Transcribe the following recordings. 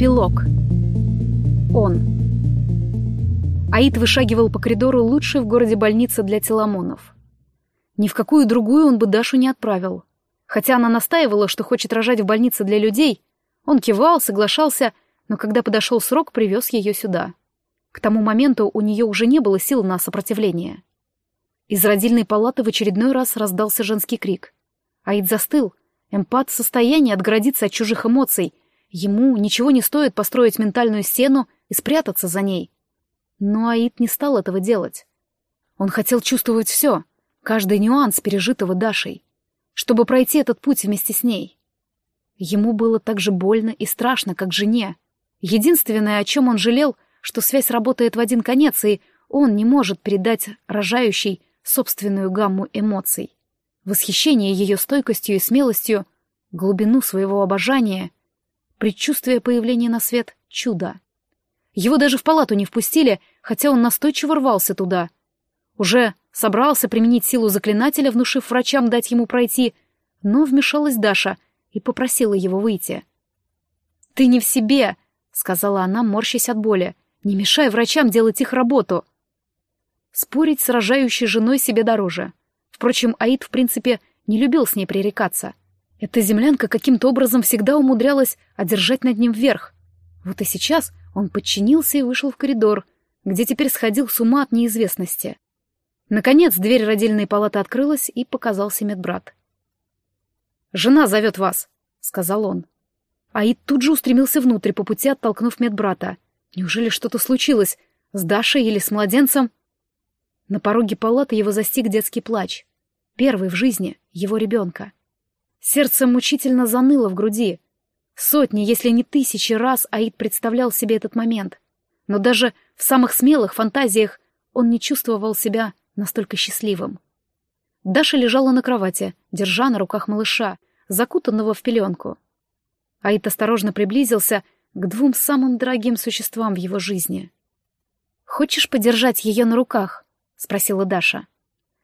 Эпилог. Он. Аид вышагивал по коридору лучшей в городе больницы для теломонов. Ни в какую другую он бы Дашу не отправил. Хотя она настаивала, что хочет рожать в больнице для людей, он кивал, соглашался, но когда подошел срок, привез ее сюда. К тому моменту у нее уже не было сил на сопротивление. Из родильной палаты в очередной раз раздался женский крик. Аид застыл. Эмпат в состоянии отгородиться от чужих эмоций. Ему ничего не стоит построить ментальную стену и спрятаться за ней. Но Аид не стал этого делать. Он хотел чувствовать все, каждый нюанс пережитого Дашей, чтобы пройти этот путь вместе с ней. Ему было так же больно и страшно, как жене. Единственное, о чем он жалел, что связь работает в один конец, и он не может передать рожающей собственную гамму эмоций. Восхищение ее стойкостью и смелостью, глубину своего обожания, предчувствие появления на свет чуда. Его даже в палату не впустили, хотя он настойчиво рвался туда. Уже собрался применить силу заклинателя, внушив врачам дать ему пройти, но вмешалась Даша и попросила его выйти. «Ты не в себе», — сказала она, морщась от боли. «Не мешай врачам делать их работу». Спорить с рожающей женой себе дороже. Впрочем, Аид, в принципе, не любил с ней пререкаться. Эта землянка каким-то образом всегда умудрялась одержать над ним вверх. Вот и сейчас он подчинился и вышел в коридор, где теперь сходил с ума от неизвестности. Наконец дверь родильной палаты открылась, и показался медбрат. «Жена зовет вас», — сказал он. Аид тут же устремился внутрь, по пути оттолкнув медбрата. Неужели что-то случилось? С Дашей или с младенцем? На пороге палаты его застиг детский плач. Первый в жизни его ребенка. Сердце мучительно заныло в груди. Сотни, если не тысячи раз Аид представлял себе этот момент. Но даже в самых смелых фантазиях он не чувствовал себя настолько счастливым. Даша лежала на кровати, держа на руках малыша, закутанного в пеленку. Аид осторожно приблизился к двум самым дорогим существам в его жизни. «Хочешь подержать ее на руках?» — спросила Даша.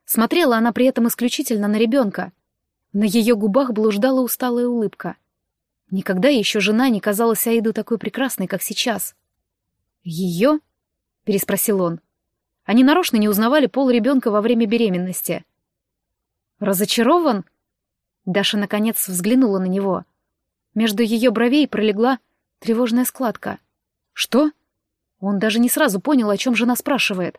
Смотрела она при этом исключительно на ребенка. На ее губах блуждала усталая улыбка. Никогда еще жена не казалась Аиду такой прекрасной, как сейчас. «Ее?» — переспросил он. Они нарочно не узнавали пол ребенка во время беременности. «Разочарован?» Даша, наконец, взглянула на него. Между ее бровей пролегла тревожная складка. «Что?» Он даже не сразу понял, о чем жена спрашивает.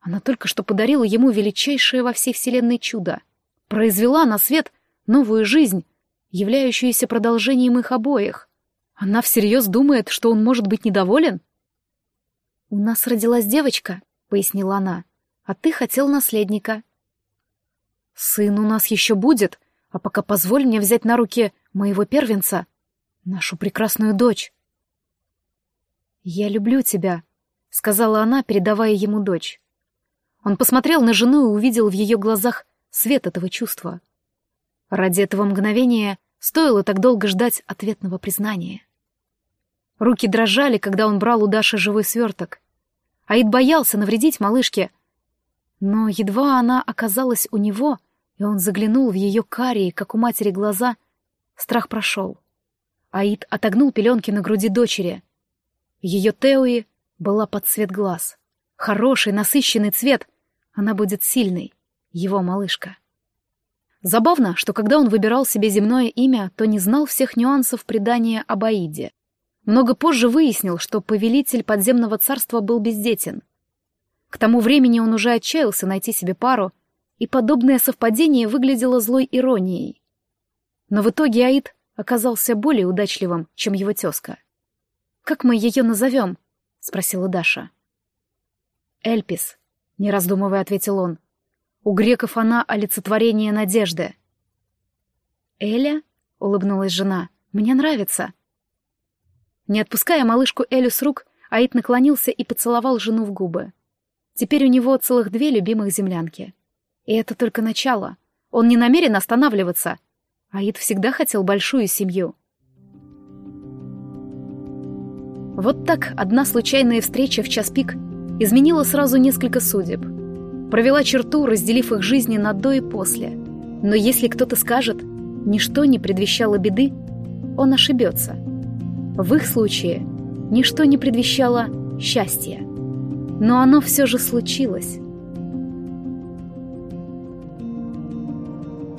Она только что подарила ему величайшее во всей вселенной чудо. Произвела на свет новую жизнь, являющуюся продолжением их обоих. Она всерьез думает, что он может быть недоволен? «У нас родилась девочка», — пояснила она, — «а ты хотел наследника». «Сын у нас еще будет, а пока позволь мне взять на руки моего первенца, нашу прекрасную дочь». «Я люблю тебя», — сказала она, передавая ему дочь. Он посмотрел на жену и увидел в ее глазах свет этого чувства. Ради этого мгновения стоило так долго ждать ответного признания. Руки дрожали, когда он брал у Даши живой сверток. Аид боялся навредить малышке. Но едва она оказалась у него, и он заглянул в ее карие, как у матери, глаза, страх прошел. Аид отогнул пеленки на груди дочери. Ее Теуи была под цвет глаз. Хороший, насыщенный цвет. Она будет сильной, его малышка. Забавно, что когда он выбирал себе земное имя, то не знал всех нюансов предания об Аиде. Много позже выяснил, что повелитель подземного царства был бездетен. К тому времени он уже отчаялся найти себе пару, и подобное совпадение выглядело злой иронией. Но в итоге Аид оказался более удачливым, чем его тезка. «Как мы ее назовем?» — спросила Даша. «Эльпис», — не раздумывая ответил он. «У греков она олицетворение надежды». «Эля?» — улыбнулась жена. «Мне нравится». Не отпуская малышку Элю с рук, Аид наклонился и поцеловал жену в губы. Теперь у него целых две любимых землянки. И это только начало. Он не намерен останавливаться. Аид всегда хотел большую семью. Вот так одна случайная встреча в час пик изменила сразу несколько судеб. Провела черту, разделив их жизни на «до» и «после». Но если кто-то скажет «ничто не предвещало беды», он ошибется. В их случае ничто не предвещало счастья. Но оно все же случилось.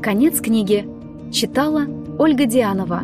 Конец книги. Читала Ольга Дианова.